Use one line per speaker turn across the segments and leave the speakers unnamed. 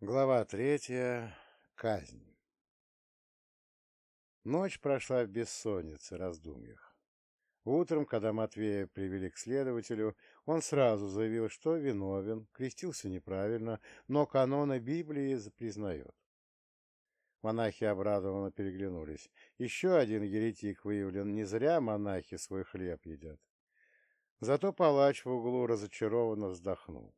Глава третья. Казнь. Ночь прошла в бессоннице, раздумьях. Утром, когда Матвея привели к следователю, он сразу заявил, что виновен, крестился неправильно, но канона Библии признает. Монахи обрадованно переглянулись. Еще один еретик выявлен, не зря монахи свой хлеб едят. Зато палач в углу разочарованно вздохнул.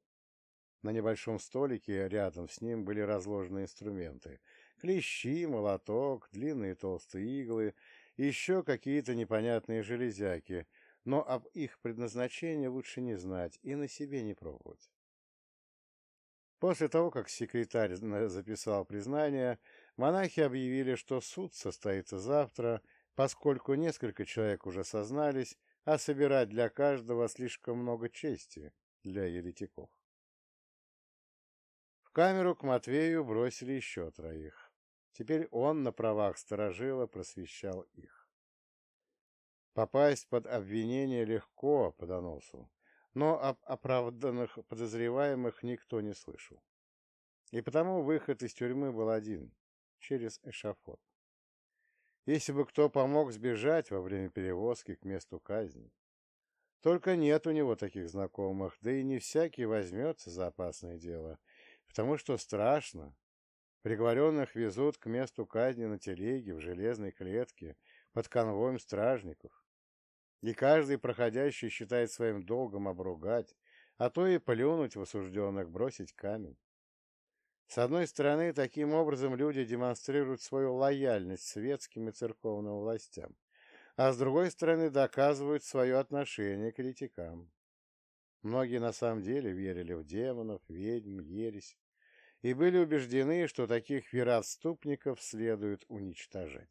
На небольшом столике рядом с ним были разложены инструменты. Клещи, молоток, длинные толстые иглы, еще какие-то непонятные железяки, но об их предназначении лучше не знать и на себе не пробовать. После того, как секретарь записал признание, монахи объявили, что суд состоится завтра, поскольку несколько человек уже сознались, а собирать для каждого слишком много чести для еретиков. В камеру к Матвею бросили еще троих. Теперь он на правах сторожила просвещал их. Попасть под обвинение легко по доносу, но об оправданных подозреваемых никто не слышал. И потому выход из тюрьмы был один — через эшафот. Если бы кто помог сбежать во время перевозки к месту казни. Только нет у него таких знакомых, да и не всякий возьмется за опасное дело — потому что страшно. Приговоренных везут к месту казни на телеге в железной клетке под конвоем стражников. И каждый проходящий считает своим долгом обругать, а то и плюнуть в осужденных, бросить камень. С одной стороны, таким образом люди демонстрируют свою лояльность светским и церковным властям, а с другой стороны доказывают свое отношение к еретикам. Многие на самом деле верили в демонов, ведьм, ересь и были убеждены, что таких вероотступников следует уничтожать.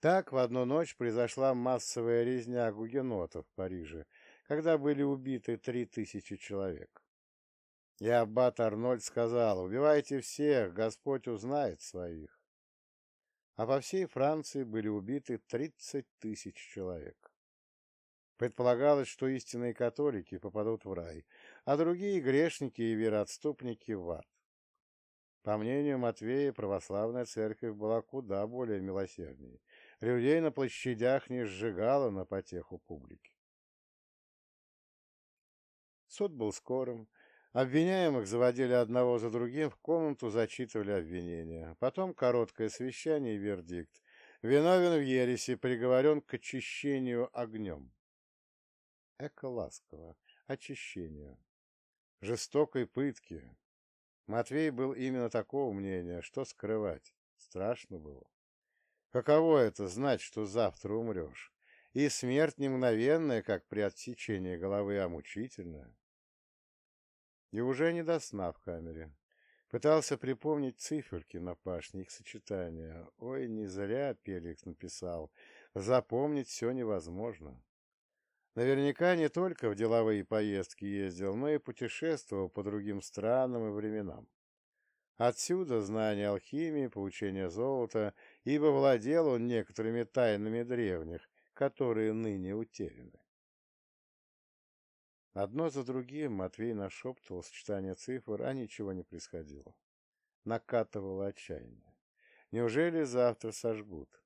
Так в одну ночь произошла массовая резня гугенотов в Париже, когда были убиты три тысячи человек. И аббат Арнольд сказал, убивайте всех, Господь узнает своих. А по всей Франции были убиты тридцать тысяч человек. Предполагалось, что истинные католики попадут в рай, а другие грешники и вероотступники в ад. По мнению Матвея, православная церковь была куда более милосердней. Людей на площадях не сжигала на потеху публики. Суд был скорым. Обвиняемых заводили одного за другим, в комнату зачитывали обвинения. Потом короткое совещание и вердикт. Виновен в ереси, приговорен к очищению огнем эко-ласково, очищению, жестокой пытки. Матвей был именно такого мнения, что скрывать, страшно было. Каково это знать, что завтра умрешь? И смерть не мгновенная, как при отсечении головы, а мучительная. И уже не до сна в камере. Пытался припомнить циферки на пашне, их сочетания. Ой, не зря Пеликс написал. Запомнить все невозможно. Наверняка не только в деловые поездки ездил, но и путешествовал по другим странам и временам. Отсюда знание алхимии, получение золота, ибо владел он некоторыми тайнами древних, которые ныне утеряны. Одно за другим Матвей нашептывал сочетание цифр, а ничего не происходило. Накатывало отчаяние. Неужели завтра сожгут?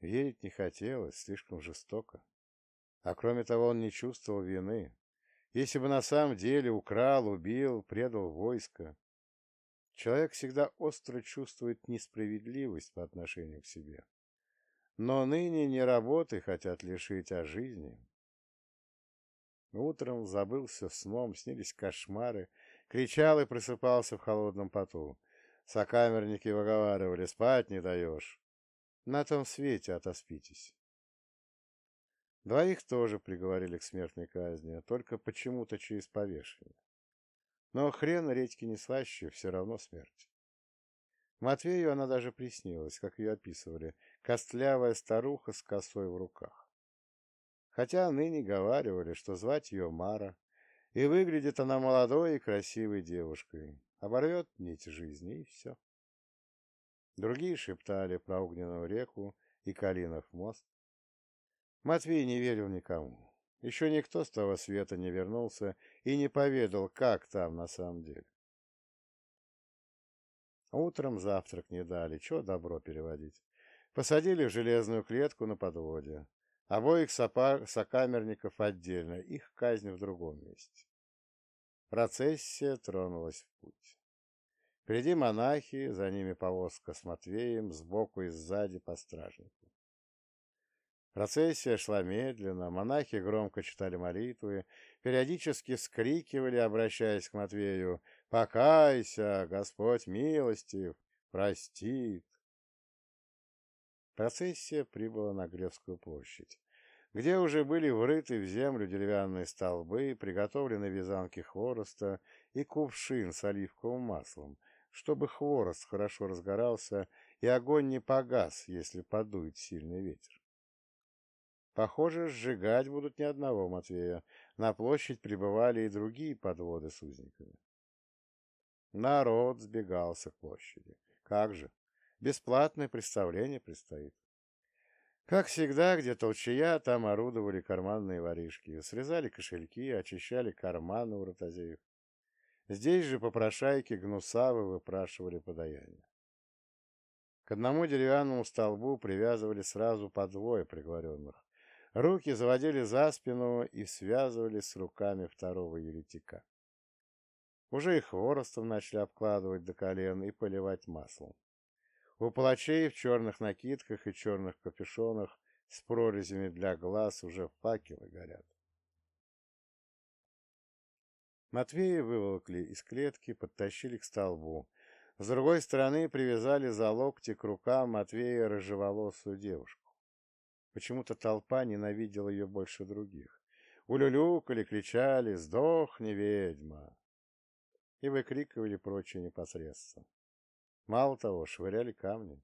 Верить не хотелось, слишком жестоко. А кроме того, он не чувствовал вины. Если бы на самом деле украл, убил, предал войско. Человек всегда остро чувствует несправедливость по отношению к себе. Но ныне не работы хотят лишить, а жизни. Утром забылся сном, снились кошмары, кричал и просыпался в холодном поту. Сокамерники выговаривали, спать не даешь. На том свете отоспитесь. Двоих тоже приговорили к смертной казни, только почему-то через повешение. Но хрен редьки не слаще, все равно смерть. Матвею она даже приснилась, как ее описывали, костлявая старуха с косой в руках. Хотя ныне говаривали, что звать ее Мара, и выглядит она молодой и красивой девушкой, оборвет нить жизни, и все. Другие шептали про огненную реку и Калинов мост, Матвей не верил никому. Еще никто с того света не вернулся и не поведал, как там на самом деле. Утром завтрак не дали, чего добро переводить. Посадили в железную клетку на подводе. Обоих сокамерников отдельно, их казнь в другом месте. Процессия тронулась в путь. Впереди монахи, за ними повозка с Матвеем, сбоку и сзади по стражнику. Процессия шла медленно, монахи громко читали молитвы, периодически вскрикивали, обращаясь к Матвею, «Покайся, Господь милостив, простит!» Процессия прибыла на Гревскую площадь, где уже были врыты в землю деревянные столбы, приготовлены вязанки хвороста и кувшин с оливковым маслом, чтобы хворост хорошо разгорался и огонь не погас, если подует сильный ветер. Похоже, сжигать будут не одного Матвея. На площадь прибывали и другие подводы с узниками. Народ сбегался к площади. Как же? Бесплатное представление предстоит. Как всегда, где толчая, там орудовали карманные воришки, срезали кошельки, очищали карманы у ротозеев. Здесь же попрошайки гнусавы выпрашивали подаяние. К одному деревянному столбу привязывали сразу по двое приговоренных, Руки заводили за спину и связывали с руками второго еретика. Уже и хворостом начали обкладывать до колен и поливать маслом. У палачей в черных накидках и черных капюшонах с прорезями для глаз уже факелы горят. Матвея выволокли из клетки, подтащили к столбу. С другой стороны привязали за локти к рукам Матвея рыжеволосую девушку. Почему-то толпа ненавидела ее больше других. Улюлюкали, кричали «Сдохни, ведьма!» и выкрикивали прочие непосредственно. Мало того, швыряли камни.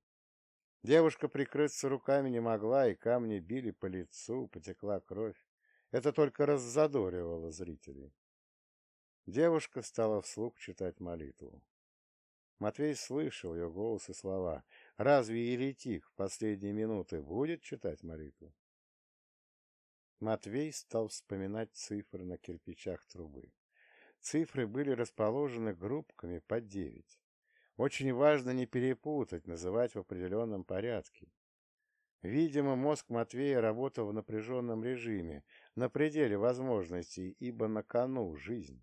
Девушка прикрыться руками не могла, и камни били по лицу, потекла кровь. Это только раззадоривало зрителей. Девушка стала вслух читать молитву. Матвей слышал ее голос и слова. Разве еретик в последние минуты будет читать молитву? Матвей стал вспоминать цифры на кирпичах трубы. Цифры были расположены группками по девять. Очень важно не перепутать, называть в определенном порядке. Видимо, мозг Матвея работал в напряженном режиме, на пределе возможностей, ибо на кону жизнь.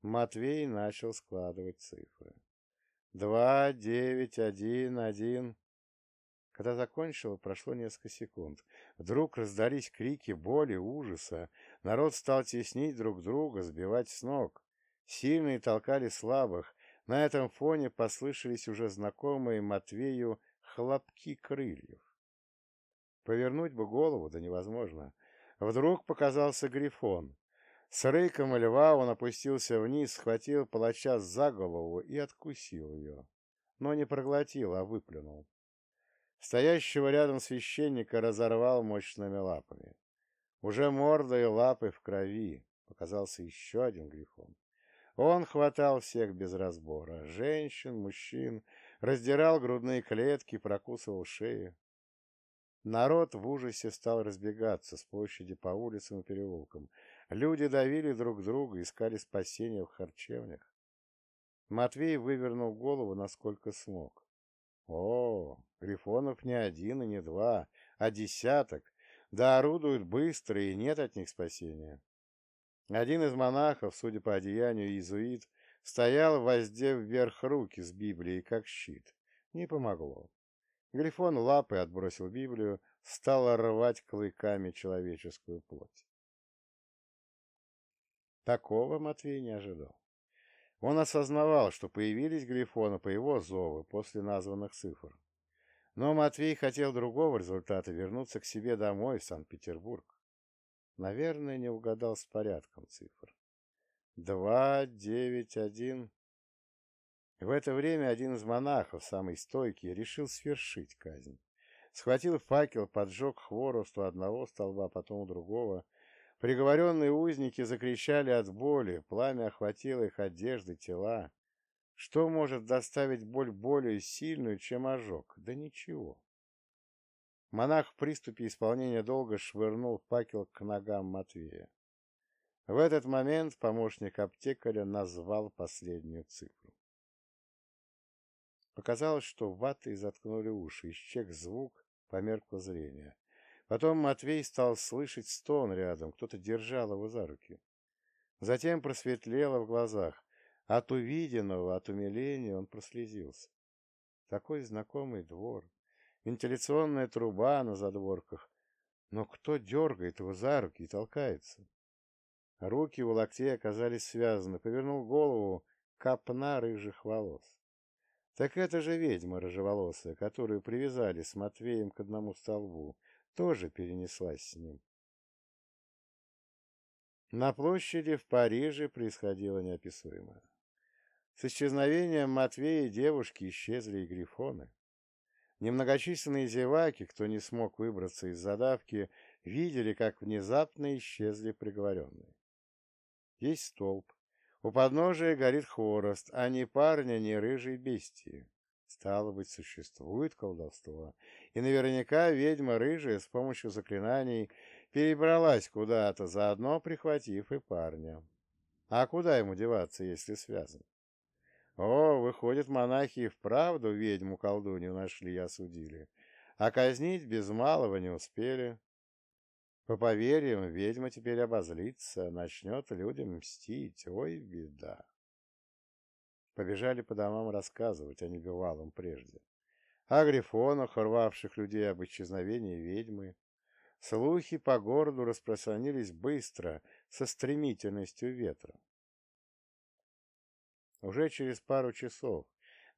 Матвей начал складывать цифры. Два, девять, один, один. Когда закончил, прошло несколько секунд. Вдруг раздались крики боли, ужаса. Народ стал теснить друг друга, сбивать с ног. Сильные толкали слабых. На этом фоне послышались уже знакомые Матвею хлопки крыльев. Повернуть бы голову, да невозможно. Вдруг показался Грифон. С рыком льва он опустился вниз, схватил палача за голову и откусил ее. Но не проглотил, а выплюнул. Стоящего рядом священника разорвал мощными лапами. Уже морда и лапы в крови. Показался еще один грифон. Он хватал всех без разбора. Женщин, мужчин, раздирал грудные клетки, прокусывал шеи. Народ в ужасе стал разбегаться с площади по улицам и переулкам. Люди давили друг друга, искали спасения в харчевнях. Матвей вывернул голову, насколько смог. О, грифонов не один и не два, а десяток, да орудуют быстро, и нет от них спасения. Один из монахов, судя по одеянию иезуит, стоял, воздев вверх руки с Библией, как щит. Не помогло. Грифон лапой отбросил Библию, стал рвать клыками человеческую плоть. Такого Матвей не ожидал. Он осознавал, что появились Грифоны по его зову после названных цифр. Но Матвей хотел другого результата — вернуться к себе домой в Санкт-Петербург. Наверное, не угадал с порядком цифр. Два, девять, один. В это время один из монахов, самый стойкий, решил свершить казнь. Схватил факел, поджег хворост у одного столба, потом у другого — Приговоренные узники закричали от боли, пламя охватило их одежды, тела. Что может доставить боль более сильную, чем ожог? Да ничего. Монах в приступе исполнения долга швырнул факел к ногам Матвея. В этот момент помощник аптекаря назвал последнюю цифру. Показалось, что ватой заткнули уши, исчез звук, померкло зрение. Потом Матвей стал слышать стон рядом, кто-то держал его за руки. Затем просветлело в глазах. От увиденного, от умиления он прослезился. Такой знакомый двор, вентиляционная труба на задворках. Но кто дергает его за руки и толкается? Руки у локтей оказались связаны. Повернул голову, копна рыжих волос. Так это же ведьма рыжеволосая, которую привязали с Матвеем к одному столбу, тоже перенеслась с ним. На площади в Париже происходило неописуемое. С исчезновением Матвея девушки исчезли и грифоны. Немногочисленные зеваки, кто не смог выбраться из задавки, видели, как внезапно исчезли приговоренные. Есть столб. У подножия горит хворост, а ни парня, ни рыжей бестии. Стало быть, существует колдовство, и наверняка ведьма рыжая с помощью заклинаний перебралась куда-то, заодно прихватив и парня. А куда ему деваться, если связан? О, выходит, монахи и вправду ведьму-колдунью нашли и осудили, а казнить без малого не успели. По поверьям, ведьма теперь обозлится, начнет людям мстить. Ой, беда! Побежали по домам рассказывать о небывалом прежде. О грифонах, рвавших людей об исчезновении ведьмы. Слухи по городу распространились быстро, со стремительностью ветра. Уже через пару часов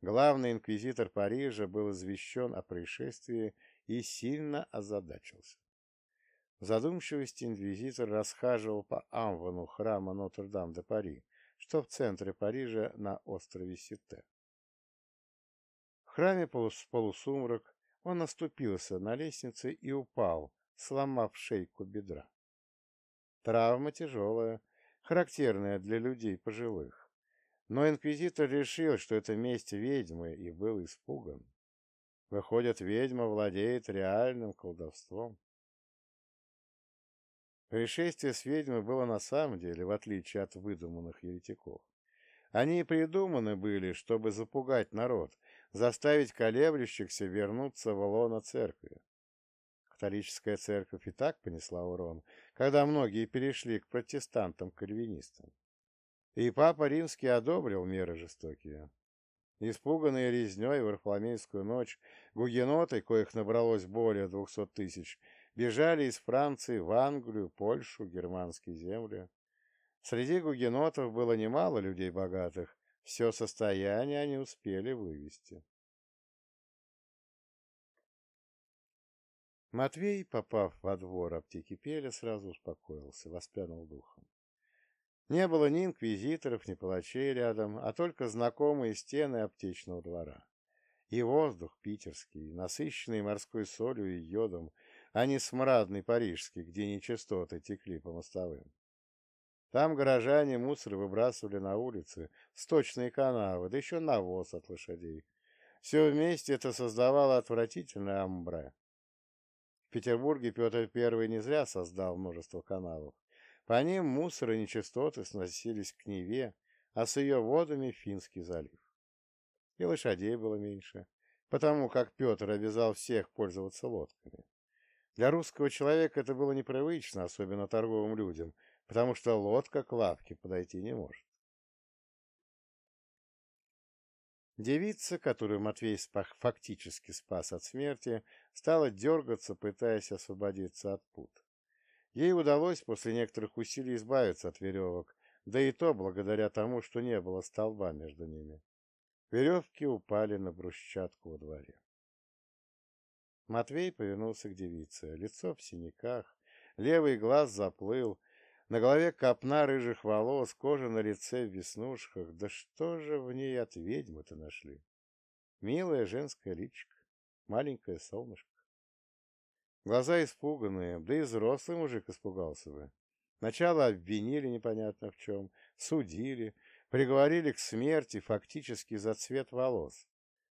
главный инквизитор Парижа был извещен о происшествии и сильно озадачился. В задумчивости инквизитор расхаживал по амвону храма Нотр-Дам-де-Пари, что в центре Парижа на острове Сите. В храме полусумрак он наступился на лестнице и упал, сломав шейку бедра. Травма тяжелая, характерная для людей пожилых. Но инквизитор решил, что это месть ведьмы, и был испуган. Выходит, ведьма владеет реальным колдовством. Пришествие с ведьмой было на самом деле, в отличие от выдуманных еретиков. Они придуманы были, чтобы запугать народ, заставить колеблющихся вернуться в лоно церкви. Католическая церковь и так понесла урон, когда многие перешли к протестантам-кальвинистам. И папа римский одобрил меры жестокие. Испуганные резней в Варфоломейскую ночь, гугеноты, коих набралось более двухсот тысяч, бежали из Франции в Англию, Польшу, германские земли. Среди гугенотов было немало людей богатых, все состояние они успели вывести. Матвей, попав во двор аптеки Пеля, сразу успокоился, воспрянул духом. Не было ни инквизиторов, ни палачей рядом, а только знакомые стены аптечного двора. И воздух питерский, насыщенный морской солью и йодом, а не смрадный парижский, где нечистоты текли по мостовым. Там горожане мусор выбрасывали на улицы, сточные канавы, да еще навоз от лошадей. Все вместе это создавало отвратительное амбре. В Петербурге Петр I не зря создал множество каналов. По ним мусор и нечистоты сносились к Неве, а с ее водами — Финский залив. И лошадей было меньше, потому как Петр обязал всех пользоваться лодками. Для русского человека это было непривычно, особенно торговым людям, потому что лодка к лавке подойти не может. Девица, которую Матвей фактически спас от смерти, стала дергаться, пытаясь освободиться от пут. Ей удалось после некоторых усилий избавиться от веревок, да и то благодаря тому, что не было столба между ними. Веревки упали на брусчатку во дворе. Матвей повернулся к девице. Лицо в синяках, левый глаз заплыл, на голове копна рыжих волос, кожа на лице в веснушках. Да что же в ней от ведьмы-то нашли? Милая женская личико, маленькое солнышко. Глаза испуганные, да и взрослый мужик испугался бы. Сначала обвинили непонятно в чем, судили, приговорили к смерти фактически за цвет волос.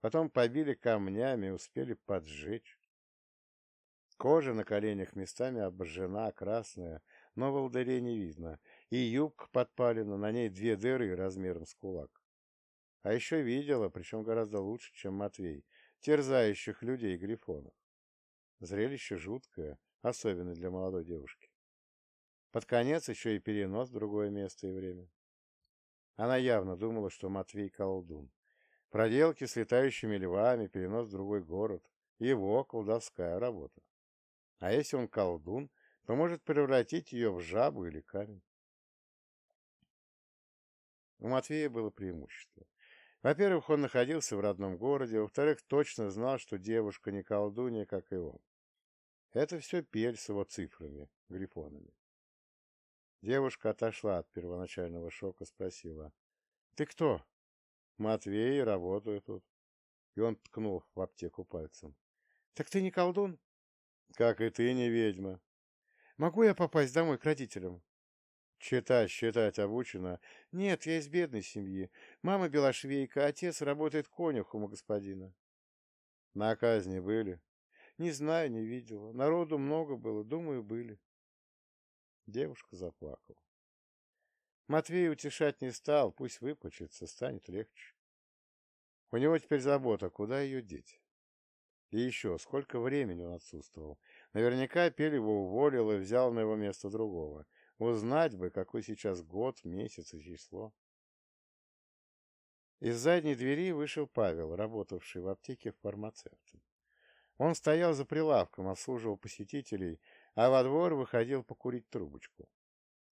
Потом побили камнями, успели поджечь. Кожа на коленях местами обожжена, красная, но волдырей не видно, и юбка подпалена, на ней две дыры размером с кулак. А еще видела, причем гораздо лучше, чем Матвей, терзающих людей грифонов. Зрелище жуткое, особенно для молодой девушки. Под конец еще и перенос в другое место и время. Она явно думала, что Матвей колдун. Проделки с летающими львами, перенос в другой город — его колдовская работа. А если он колдун, то может превратить ее в жабу или камень. У Матвея было преимущество. Во-первых, он находился в родном городе, во-вторых, точно знал, что девушка не колдунья, как и он. Это все пель с его цифрами, грифонами. Девушка отошла от первоначального шока, спросила. — Ты кто? — Матвей, работаю тут. И он ткнул в аптеку пальцем. — Так ты не колдун? — Как и ты не ведьма. — Могу я попасть домой к родителям? Читать, считать обучена. Нет, я из бедной семьи. Мама белошвейка, отец работает конюхом у господина. На казни были? Не знаю, не видела. Народу много было, думаю, были. Девушка заплакала. Матвей утешать не стал, пусть выплачется, станет легче. У него теперь забота, куда ее деть. И еще, сколько времени он отсутствовал. Наверняка Пелева уволил и взял на его место другого. Узнать бы, какой сейчас год, месяц и число. Из задней двери вышел Павел, работавший в аптеке фармацевтом. Он стоял за прилавком, обслуживал посетителей, а во двор выходил покурить трубочку.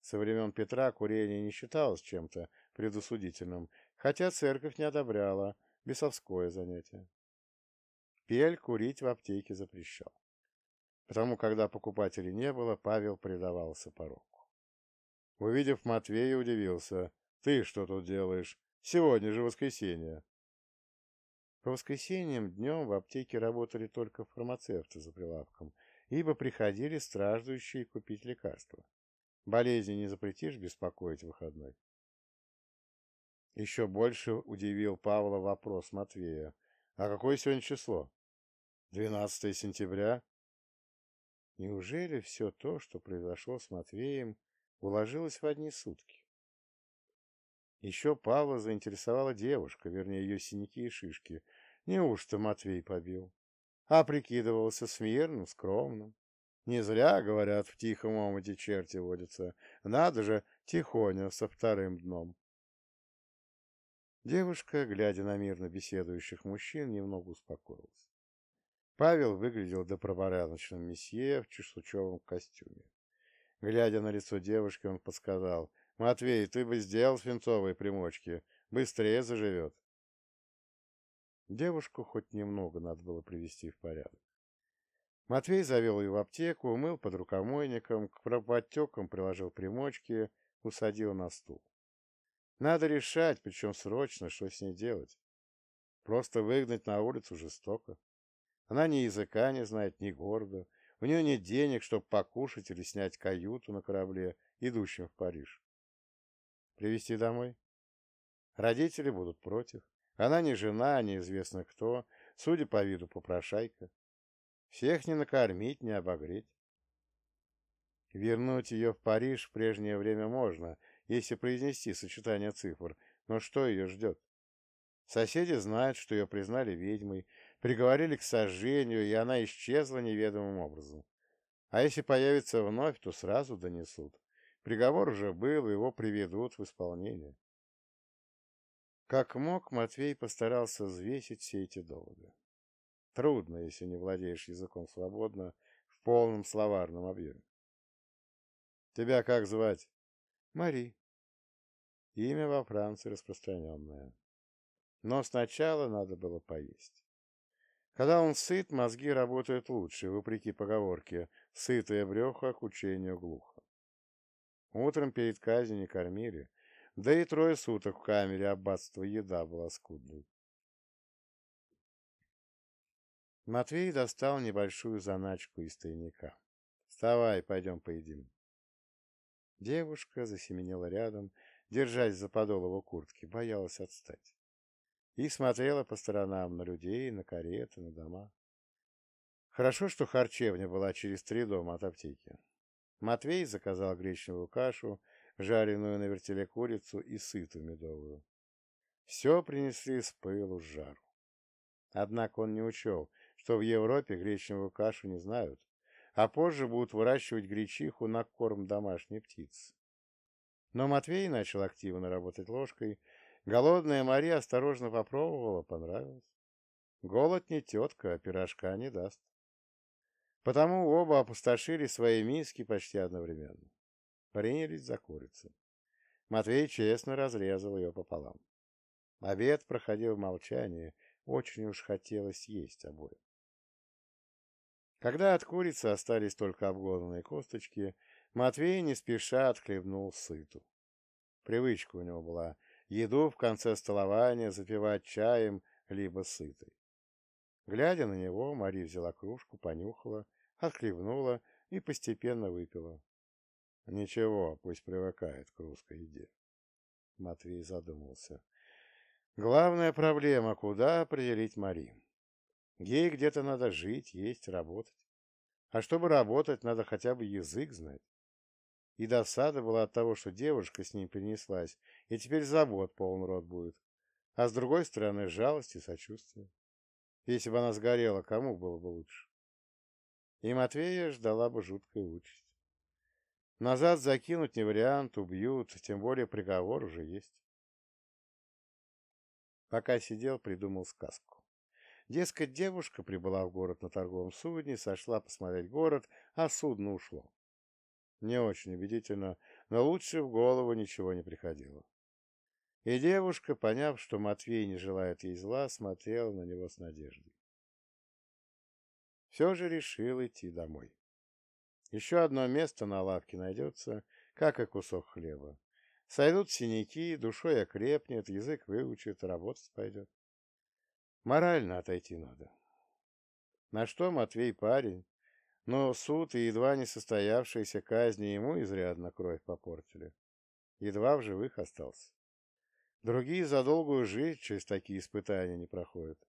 Со времен Петра курение не считалось чем-то предусудительным, хотя церковь не одобряла, бесовское занятие. Пель курить в аптеке запрещал. Потому, когда покупателей не было, Павел предавался пороку. Увидев Матвея, удивился. «Ты что тут делаешь? Сегодня же воскресенье». По воскресеньям днем в аптеке работали только фармацевты за прилавком, ибо приходили страждущие купить лекарства. Болезни не запретишь беспокоить выходной. Еще больше удивил Павла вопрос Матвея. «А какое сегодня число?» «12 сентября». Неужели все то, что произошло с Матвеем, уложилась в одни сутки. Еще Павла заинтересовала девушка, вернее, ее синяки и шишки. Неужто Матвей побил? А прикидывался смирным, скромным. Не зря, говорят, в тихом омуте черти водятся. Надо же, тихоня, со вторым дном. Девушка, глядя на мирно беседующих мужчин, немного успокоилась. Павел выглядел добропорядочным месье в чешучевом костюме. Глядя на лицо девушки, он подсказал. «Матвей, ты бы сделал свинцовые примочки. Быстрее заживет». Девушку хоть немного надо было привести в порядок. Матвей завел ее в аптеку, умыл под рукомойником, к подтекам приложил примочки, усадил на стул. Надо решать, причем срочно, что с ней делать. Просто выгнать на улицу жестоко. Она ни языка не знает, ни города, у нее нет денег, чтобы покушать или снять каюту на корабле, идущем в Париж. Привезти домой? Родители будут против. Она не жена, неизвестно кто, судя по виду попрошайка. Всех не накормить, не обогреть. Вернуть ее в Париж в прежнее время можно, если произнести сочетание цифр, но что ее ждет? Соседи знают, что ее признали ведьмой, приговорили к сожжению, и она исчезла неведомым образом. А если появится вновь, то сразу донесут. Приговор уже был, его приведут в исполнение. Как мог, Матвей постарался взвесить все эти доводы. Трудно, если не владеешь языком свободно, в полном словарном объеме. Тебя как звать? Мари. Имя во Франции распространенное. Но сначала надо было поесть. Когда он сыт, мозги работают лучше, вопреки поговорке «сытое брюхо к учению глухо». Утром перед казнью не кормили, да и трое суток в камере аббатства еда была скудной. Матвей достал небольшую заначку из тайника. «Вставай, пойдем поедим». Девушка засеменила рядом, держась за подол его куртки, боялась отстать и смотрела по сторонам на людей, на кареты, на дома. Хорошо, что харчевня была через три дома от аптеки. Матвей заказал гречневую кашу, жареную на вертеле курицу и сытую медовую. все принесли с пылу с жару. Однако он не учел, что в Европе гречневую кашу не знают, а позже будут выращивать гречиху на корм домашней птицы. Но Матвей начал активно работать ложкой. Голодная Мария осторожно попробовала, понравилось. Голод не тетка, а пирожка не даст. Потому оба опустошили свои миски почти одновременно. Принялись за курицу. Матвей честно разрезал ее пополам. Обед проходил в молчании, очень уж хотелось есть обоим. Когда от курицы остались только обглоданные косточки, Матвей не спеша отхлебнул сыту. Привычка у него была еду в конце столования запивать чаем либо сытой. Глядя на него, Мария взяла кружку, понюхала, отхлебнула и постепенно выпила. Ничего, пусть привыкает к русской еде. Матвей задумался. Главная проблема, куда определить Мари. Ей где-то надо жить, есть, работать. А чтобы работать, надо хотя бы язык знать. И досада была от того, что девушка с ней перенеслась, и теперь забот полон рот будет. А с другой стороны, жалость и сочувствие. Если бы она сгорела, кому было бы лучше? И Матвея ждала бы жуткая участь. Назад закинуть не вариант, убьют, тем более приговор уже есть. Пока сидел, придумал сказку. Дескать, девушка прибыла в город на торговом судне, сошла посмотреть город, а судно ушло. Не очень убедительно, но лучше в голову ничего не приходило. И девушка, поняв, что Матвей не желает ей зла, смотрела на него с надеждой. Все же решил идти домой. Еще одно место на лавке найдется, как и кусок хлеба. Сойдут синяки, душой окрепнет, язык выучит, работать пойдет. Морально отойти надо. На что Матвей парень, но суд и едва не состоявшиеся казни ему изрядно кровь попортили. Едва в живых остался. Другие за долгую жизнь через такие испытания не проходят.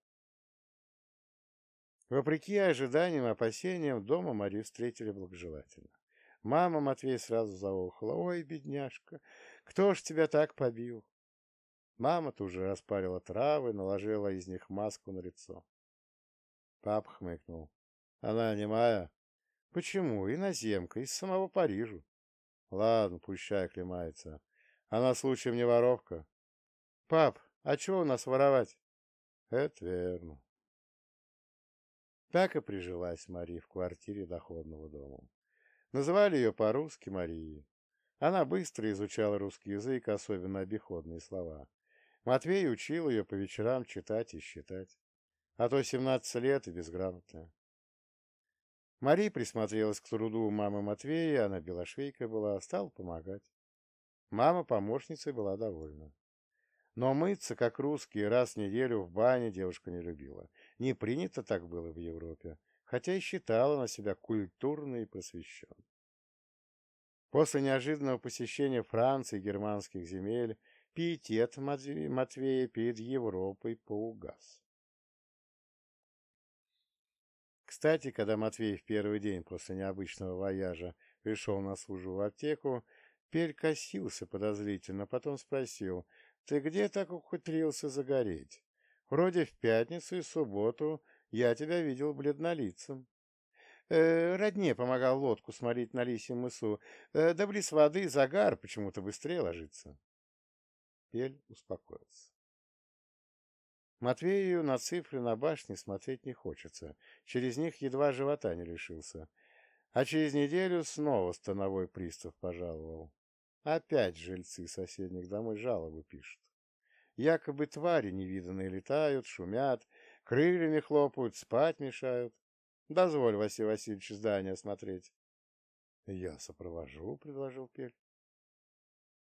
Вопреки ожиданиям и опасениям, дома Марию встретили благожелательно. Мама Матвей сразу заохала. «Ой, бедняжка, кто ж тебя так побил?» Мама тут же распарила травы, наложила из них маску на лицо. Папа хмыкнул. Она не моя. Почему? Иноземка, из самого Парижа. Ладно, пущай оклемается. Она случаем не воровка. Пап, а чего у нас воровать? Это верно. Так и прижилась Мария в квартире доходного дома. Называли ее по-русски Марией. Она быстро изучала русский язык, особенно обиходные слова. Матвей учил ее по вечерам читать и считать. А то семнадцать лет и безграмотная. Мария присмотрелась к труду мамы Матвея, она белошвейка была, стала помогать. Мама помощницей была довольна. Но мыться, как русские, раз в неделю в бане девушка не любила. Не принято так было в Европе, хотя и считала на себя культурной и просвещенной. После неожиданного посещения Франции и германских земель пиетет Матвея перед Европой поугас. Кстати, когда Матвей в первый день после необычного вояжа пришел на службу в аптеку, Пель косился подозрительно, потом спросил, «Ты где так ухитрился загореть? Вроде в пятницу и субботу я тебя видел бледнолицем». Э, родне помогал лодку сморить на лисьем мысу. Э, да близ воды загар почему-то быстрее ложится. Пель успокоился. Матвею на цифры на башне смотреть не хочется. Через них едва живота не лишился. А через неделю снова становой пристав пожаловал. Опять жильцы соседних домой жалобы пишут. Якобы твари невиданные летают, шумят, крыльями хлопают, спать мешают. Дозволь, Василий Васильевич, здание осмотреть. — Я сопровожу, — предложил Пель.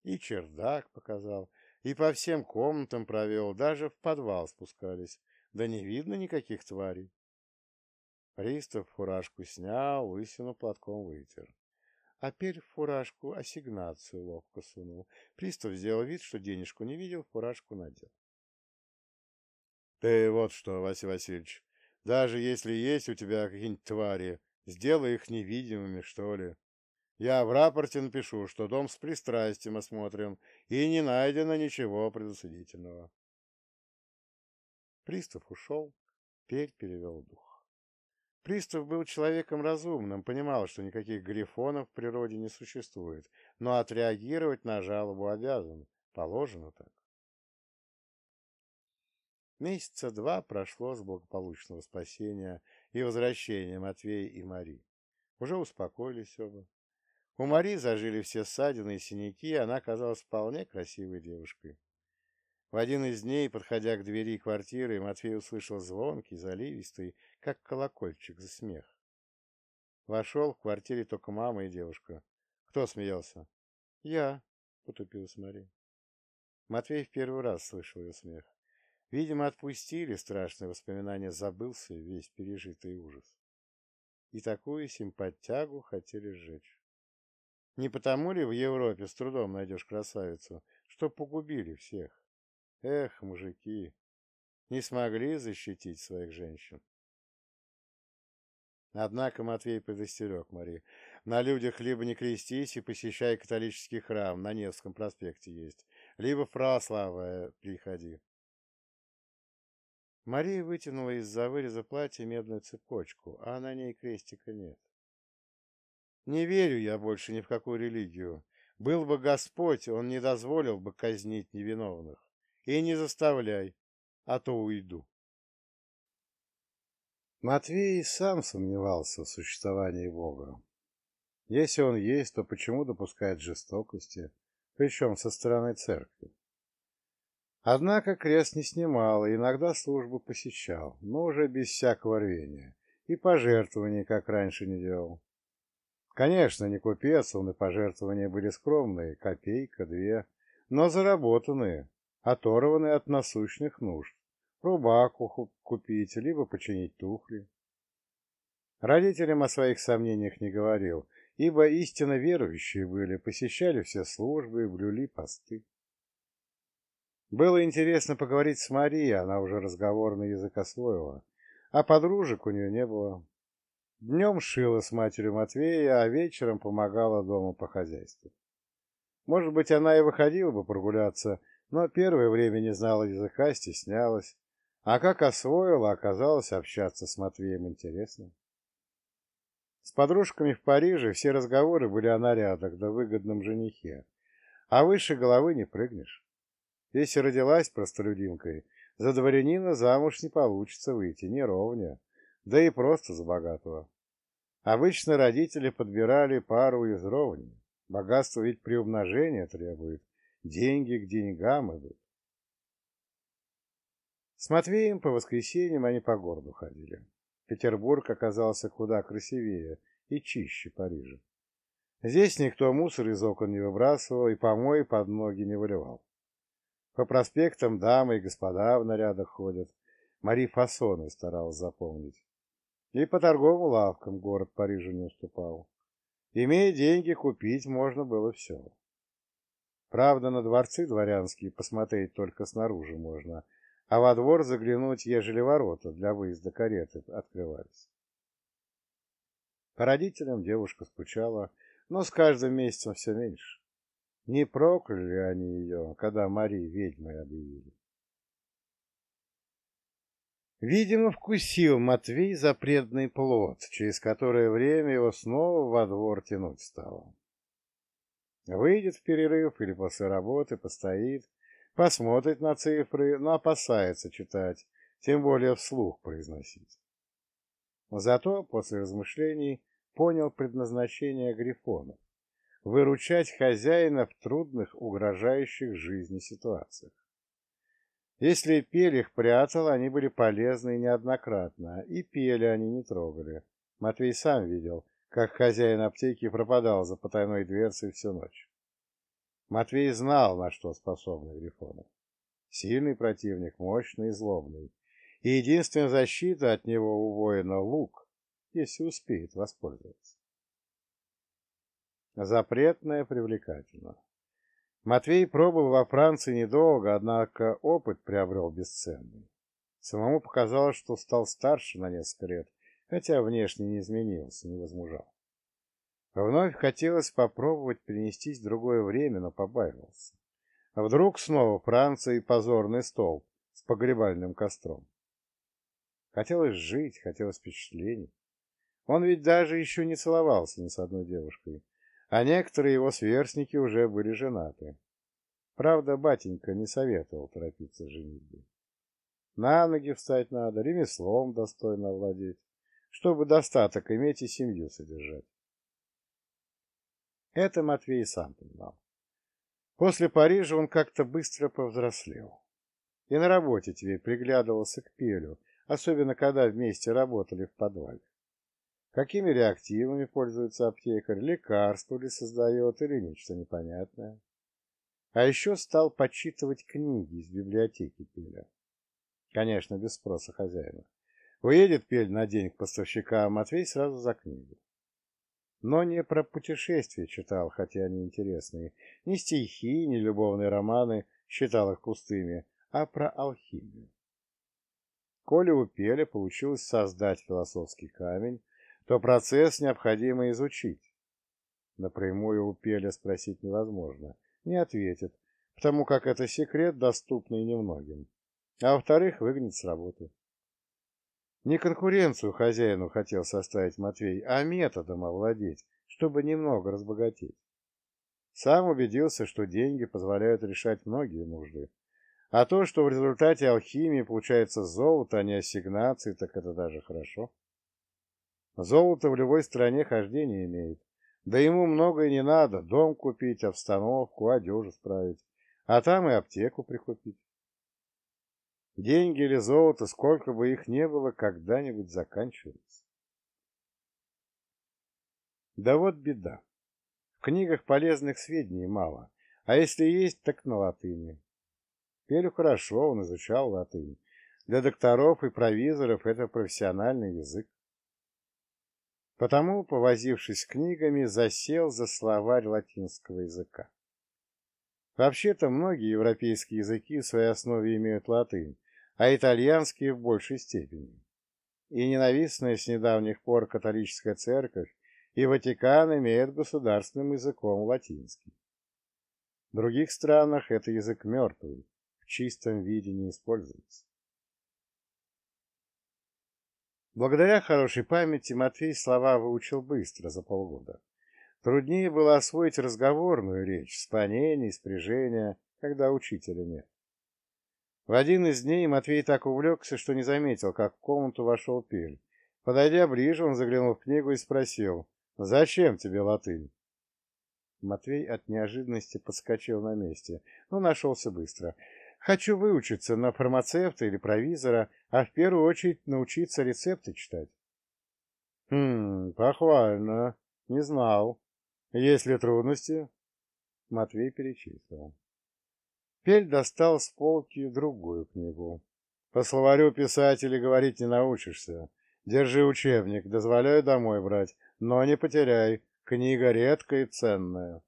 И чердак показал, и по всем комнатам провел, даже в подвал спускались. Да не видно никаких тварей. Пристав фуражку снял, лысину платком вытер. А перь в фуражку ассигнацию ловко сунул. Пристав сделал вид, что денежку не видел, фуражку надел. — Ты вот что, Василий Васильевич, даже если есть у тебя какие-нибудь твари, сделай их невидимыми, что ли. Я в рапорте напишу, что дом с пристрастием осмотрен, и не найдено ничего предусудительного. Пристав ушел, Перь перевел дух. Пристав был человеком разумным, понимал, что никаких грифонов в природе не существует, но отреагировать на жалобу обязан, положено так. Месяца два прошло с благополучного спасения и возвращения Матвея и Мари. Уже успокоились оба. У Мари зажили все ссадины и синяки, она казалась вполне красивой девушкой. В один из дней, подходя к двери квартиры, Матвей услышал звонкий, заливистый, как колокольчик, за смех. Вошел в квартире только мама и девушка. Кто смеялся? «Я», — потупилась Мария. Матвей в первый раз слышал ее смех. Видимо, отпустили страшные воспоминания, забылся весь пережитый ужас. И такую симпатягу хотели сжечь. Не потому ли в Европе с трудом найдешь красавицу, что погубили всех? Эх, мужики, не смогли защитить своих женщин. Однако Матвей предостерег Мари. На людях либо не крестись и посещай католический храм, на Невском проспекте есть, либо в православие приходи. Мария вытянула из-за выреза платья медную цепочку, а на ней крестика нет. Не верю я больше ни в какую религию. Был бы Господь, Он не дозволил бы казнить невиновных. И не заставляй, а то уйду. Матвей сам сомневался в существовании Бога. Если он есть, то почему допускает жестокости, причем со стороны церкви? Однако крест не снимал и иногда службу посещал, но уже без всякого рвения, и пожертвований, как раньше, не делал. Конечно, не купец, он и пожертвования были скромные, копейка, две, но заработанные, оторванные от насущных нужд. Рубаку купить, либо починить туфли. Родителям о своих сомнениях не говорил, ибо истинно верующие были, посещали все службы и блюли посты. Было интересно поговорить с Марией, она уже разговорный язык освоила, а подружек у нее не было. Днем шила с матерью Матвея, а вечером помогала дома по хозяйству. Может быть, она и выходила бы прогуляться, но первое время не знала языка, стеснялась, а как освоила, оказалось общаться с Матвеем интересно. С подружками в Париже все разговоры были о нарядах да выгодном женихе, а выше головы не прыгнешь. Если родилась простолюдинкой, за дворянина замуж не получится выйти, не ровня, да и просто за богатого. Обычно родители подбирали пару из ровни. Богатство ведь приумножение требует, деньги к деньгам идут. С Матвеем по воскресеньям они по городу ходили. Петербург оказался куда красивее и чище Парижа. Здесь никто мусор из окон не выбрасывал и помои под ноги не выливал. По проспектам дамы и господа в нарядах ходят. Мари фасоны старалась запомнить. И по торговым лавкам город Парижу не уступал. Имея деньги, купить можно было все. Правда, на дворцы дворянские посмотреть только снаружи можно, а во двор заглянуть, ежели ворота для выезда кареты открывались. По родителям девушка скучала, но с каждым месяцем все меньше. Не прокляли они ее, когда Марии ведьмой объявили. Видимо, вкусил Матвей запретный плод, через которое время его снова во двор тянуть стало. Выйдет в перерыв или после работы, постоит, посмотрит на цифры, но опасается читать, тем более вслух произносить. Зато после размышлений понял предназначение грифонов выручать хозяина в трудных, угрожающих жизни ситуациях. Если пель их прятал, они были полезны неоднократно, и пели они не трогали. Матвей сам видел, как хозяин аптеки пропадал за потайной дверцей всю ночь. Матвей знал, на что способны грифоны. Сильный противник, мощный и злобный. И единственная защита от него у воина — лук, если успеет воспользоваться. Запретное привлекательно. Матвей пробыл во Франции недолго, однако опыт приобрел бесценный. Самому показалось, что стал старше на несколько лет, хотя внешне не изменился, не возмужал. Вновь хотелось попробовать перенестись в другое время, но побаивался. А вдруг снова Франция и позорный стол с погребальным костром? Хотелось жить, хотелось впечатлений. Он ведь даже еще не целовался ни с одной девушкой, а некоторые его сверстники уже были женаты. Правда, батенька не советовал торопиться женитьбе. На ноги встать надо, ремеслом достойно овладеть, чтобы достаток иметь и семью содержать. Это Матвей сам понимал. После Парижа он как-то быстро повзрослел. И на работе теперь приглядывался к Пелю, особенно когда вместе работали в подвале. Какими реактивами пользуется аптекарь, лекарство ли создает или нечто непонятное. А еще стал подсчитывать книги из библиотеки Пеля. Конечно, без спроса хозяина. Уедет Пель на день к поставщикам, Матвей сразу за книгу. Но не про путешествия читал, хотя они интересные. Ни стихи, ни любовные романы считал их пустыми, а про алхимию. Коли у Пеля получилось создать философский камень, то процесс необходимо изучить. Напрямую у Пеля спросить невозможно, не ответит, потому как это секрет, доступный немногим. А во-вторых, выгонит с работы. Не конкуренцию хозяину хотел составить Матвей, а методом овладеть, чтобы немного разбогатеть. Сам убедился, что деньги позволяют решать многие нужды. А то, что в результате алхимии получается золото, а не ассигнации, так это даже хорошо. Золото в любой стране хождение имеет. Да ему многое не надо, дом купить, обстановку, одежду справить, а там и аптеку прикупить. Деньги или золото, сколько бы их не было, когда-нибудь заканчиваются. Да вот беда. В книгах полезных сведений мало, а если есть, так на латыни. Пелю хорошо, он изучал латынь. Для докторов и провизоров это профессиональный язык. Потому, повозившись книгами, засел за словарь латинского языка. Вообще-то многие европейские языки в своей основе имеют латынь, а итальянские в большей степени. И ненавистная с недавних пор католическая церковь и Ватикан имеют государственным языком латинский. В других странах это язык мертвый, в чистом виде не используется. Благодаря хорошей памяти Матвей слова выучил быстро, за полгода. Труднее было освоить разговорную речь, склонение, спряжение, когда учителя нет. В один из дней Матвей так увлекся, что не заметил, как в комнату вошел Пель. Подойдя ближе, он заглянул в книгу и спросил, «Зачем тебе латынь?» Матвей от неожиданности подскочил на месте, но нашелся быстро. Хочу выучиться на фармацевта или провизора, а в первую очередь научиться рецепты читать. Хм, похвально. Не знал. Есть ли трудности? Матвей перечислил. Пель достал с полки другую книгу. По словарю писателей говорить не научишься. Держи учебник, дозволяю домой брать, но не потеряй. Книга редкая и ценная.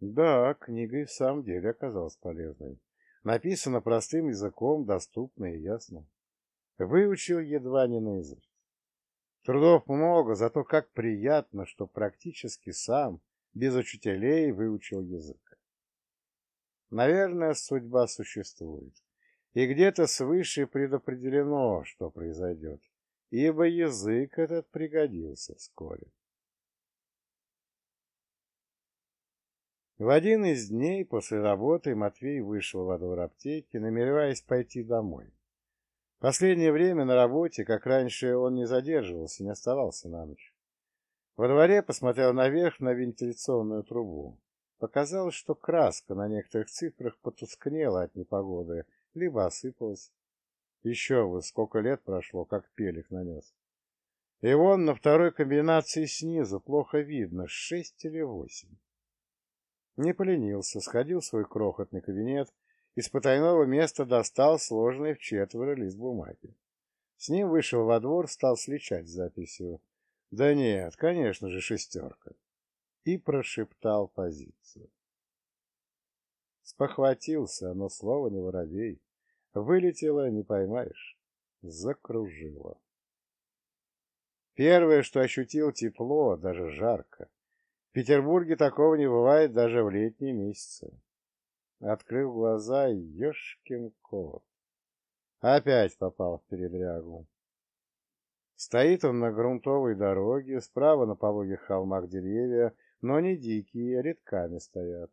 Да, книга и в самом деле оказалась полезной. Написано простым языком, доступно и ясно. Выучил едва не наизусть. Трудов много, зато как приятно, что практически сам, без учителей, выучил язык. Наверное, судьба существует. И где-то свыше предопределено, что произойдет, ибо язык этот пригодился вскоре. В один из дней после работы Матвей вышел во двор аптеки, намереваясь пойти домой. Последнее время на работе, как раньше, он не задерживался, не оставался на ночь. Во дворе посмотрел наверх на вентиляционную трубу. Показалось, что краска на некоторых цифрах потускнела от непогоды, либо осыпалась. Еще бы, сколько лет прошло, как пелих нанес. И вон на второй комбинации снизу плохо видно, шесть или восемь. Не поленился, сходил в свой крохотный кабинет и с потайного места достал сложенный в четверо лист бумаги. С ним вышел во двор, стал сличать записью. Да нет, конечно же, шестерка. И прошептал позицию. Спохватился, но слово не воробей. Вылетело, не поймаешь. Закружило. Первое, что ощутил тепло, даже жарко. В Петербурге такого не бывает даже в летние месяцы. Открыл глаза, ешкин кот. Опять попал в передрягу. Стоит он на грунтовой дороге, справа на пологих холмах деревья, но не дикие, редками стоят.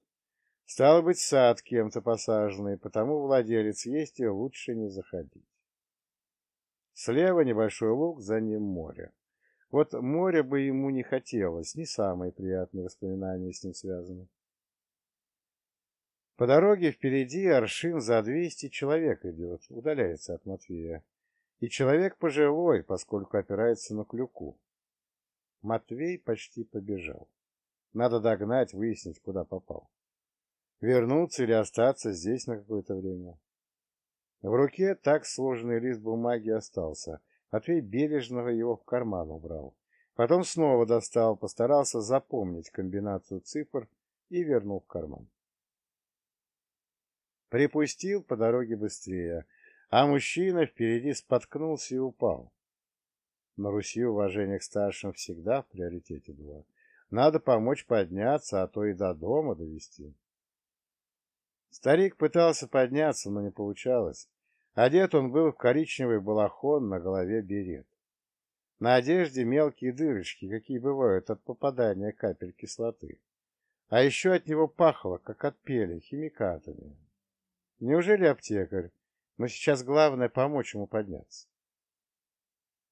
Стало быть, сад кем-то посаженный, потому владелец есть и лучше не заходить. Слева небольшой луг, за ним море. Вот море бы ему не хотелось, не самые приятные воспоминания с ним связаны. По дороге впереди аршин за двести человек идет, удаляется от Матвея. И человек пожилой, поскольку опирается на клюку. Матвей почти побежал. Надо догнать, выяснить, куда попал. Вернуться или остаться здесь на какое-то время. В руке так сложенный лист бумаги остался. Матвей бережного его в карман убрал. Потом снова достал, постарался запомнить комбинацию цифр и вернул в карман. Припустил по дороге быстрее, а мужчина впереди споткнулся и упал. На Руси уважение к старшим всегда в приоритете было. Надо помочь подняться, а то и до дома довести. Старик пытался подняться, но не получалось. Одет он был в коричневый балахон, на голове берет. На одежде мелкие дырочки, какие бывают от попадания капель кислоты. А еще от него пахло, как от пели, химикатами. Неужели аптекарь? Но сейчас главное помочь ему подняться.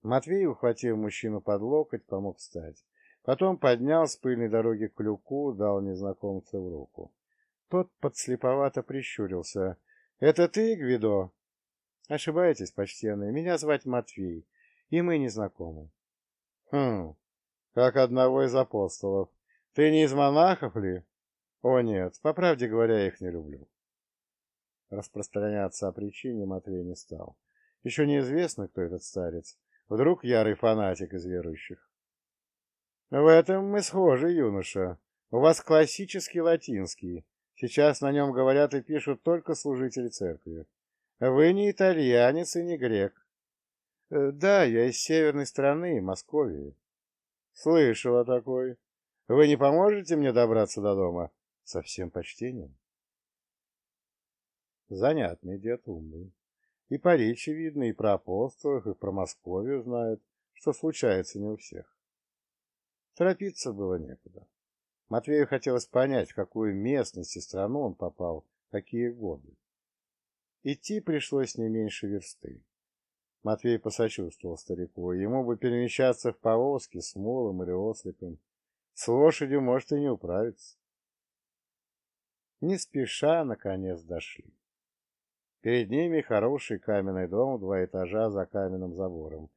Матвей, ухватив мужчину под локоть, помог встать. Потом поднял с пыльной дороги клюку, дал незнакомцу в руку. Тот подслеповато прищурился. — Это ты, Гвидо? — Ошибаетесь, почтенный. Меня звать Матвей, и мы не знакомы. — Хм, как одного из апостолов. Ты не из монахов ли? — О, нет, по правде говоря, я их не люблю. Распространяться о причине Матвей не стал. Еще неизвестно, кто этот старец. Вдруг ярый фанатик из верующих. В этом мы схожи, юноша. У вас классический латинский. Сейчас на нем говорят и пишут только служители церкви. Вы не итальянец и не грек. Э, да, я из северной страны, Московии. Слышал о такой. Вы не поможете мне добраться до дома? Со всем почтением. Занятный дед, умный. И по речи видно, и про апостолов, и про Московию знает, что случается не у всех. Торопиться было некуда. Матвею хотелось понять, в какую местность и страну он попал, какие годы. Идти пришлось не меньше версты. Матвей посочувствовал старику. Ему бы перемещаться в повозке с молом или осликом. С лошадью, может, и не управиться. Не спеша, наконец, дошли. Перед ними хороший каменный дом, два этажа за каменным забором.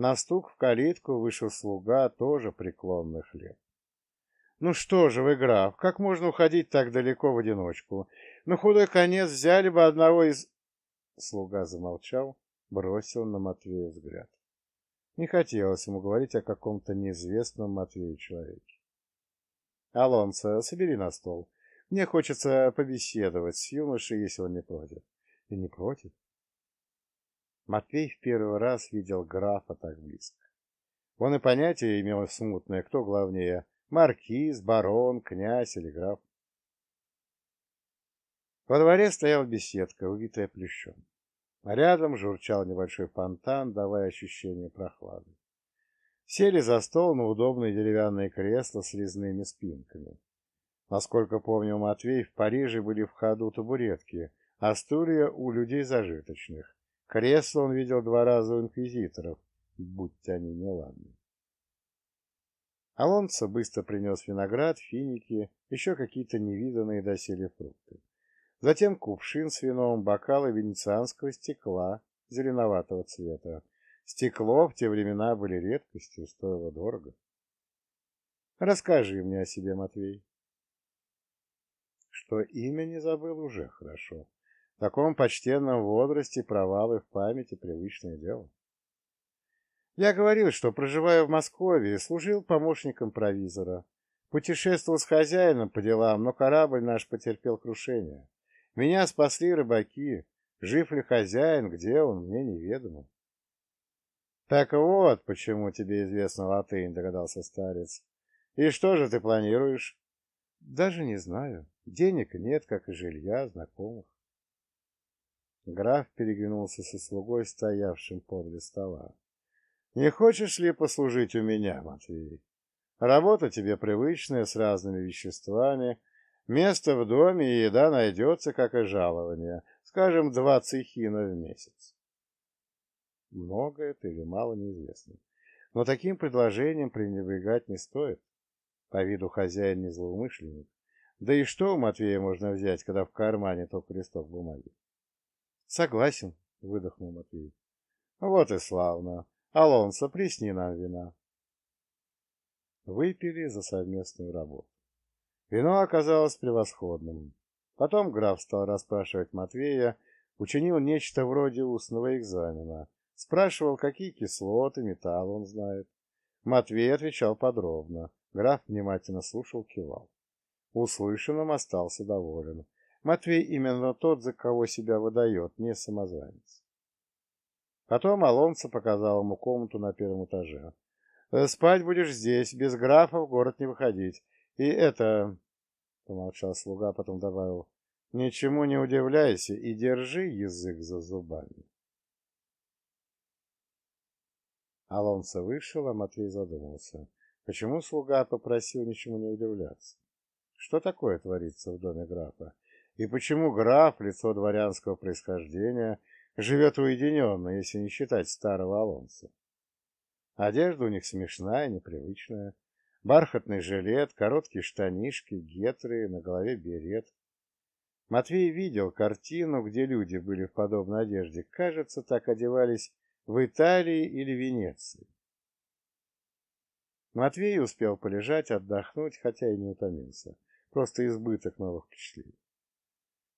На стук в калитку вышел слуга, тоже преклонных лет. «Ну что же вы, граф, как можно уходить так далеко в одиночку? На худой конец взяли бы одного из...» Слуга замолчал, бросил на Матвея взгляд. Не хотелось ему говорить о каком-то неизвестном Матвею человеке. «Алонсо, собери на стол. Мне хочется побеседовать с юношей, если он не против». Ты не против? Матвей в первый раз видел графа так близко. Он и понятия имел смутное, кто главнее — маркиз, барон, князь или граф. Во дворе стояла беседка, увитая плющом. Рядом журчал небольшой фонтан, давая ощущение прохлады. Сели за стол на удобные деревянные кресла с резными спинками. Насколько помню, Матвей, в Париже были в ходу табуретки, а стулья у людей зажиточных. Кресло он видел два раза у инквизиторов, будь они неладны. Алонсо быстро принес виноград, финики, еще какие-то невиданные доселе фрукты. Затем кувшин с вином, бокалы венецианского стекла зеленоватого цвета. Стекло в те времена были редкостью, стоило дорого. Расскажи мне о себе, Матвей. Что имя не забыл уже хорошо. В таком почтенном возрасте провалы в памяти – привычное дело. Я говорил, что проживаю в Москве служил помощником провизора. Путешествовал с хозяином по делам, но корабль наш потерпел крушение. Меня спасли рыбаки. Жив ли хозяин, где он, мне неведомо. Так вот, почему тебе известна латынь, догадался старец. И что же ты планируешь? Даже не знаю. Денег нет, как и жилья, знакомых. Граф переглянулся со слугой, стоявшим подле стола. «Не хочешь ли послужить у меня, Матвей? Работа тебе привычная, с разными веществами. Место в доме и еда найдется, как и жалование. Скажем, два цехина в месяц». Много это или мало, неизвестно. Но таким предложением пренебрегать не стоит. По виду хозяин не злоумышленник. Да и что у Матвея можно взять, когда в кармане только листок бумаги? Согласен, выдохнул Матвей. Вот и славно. Алонсо, присни нам вина. Выпили за совместную работу. Вино оказалось превосходным. Потом граф стал расспрашивать Матвея, учинил нечто вроде устного экзамена, спрашивал, какие кислоты, металл он знает. Матвей отвечал подробно. Граф внимательно слушал, кивал. Услышанным остался доволен. Матвей именно тот, за кого себя выдает, не самозванец. Потом Алонсо показал ему комнату на первом этаже. «Э, «Спать будешь здесь, без графа в город не выходить. И это...» — помолчал слуга, потом добавил. «Ничему не удивляйся и держи язык за зубами». Алонсо вышел, а Матвей задумался. Почему слуга попросил ничему не удивляться? Что такое творится в доме графа? И почему граф, лицо дворянского происхождения, живет уединенно, если не считать старого Алонса? Одежда у них смешная, непривычная. Бархатный жилет, короткие штанишки, гетры, на голове берет. Матвей видел картину, где люди были в подобной одежде. Кажется, так одевались в Италии или Венеции. Матвей успел полежать, отдохнуть, хотя и не утомился. Просто избыток новых впечатлений.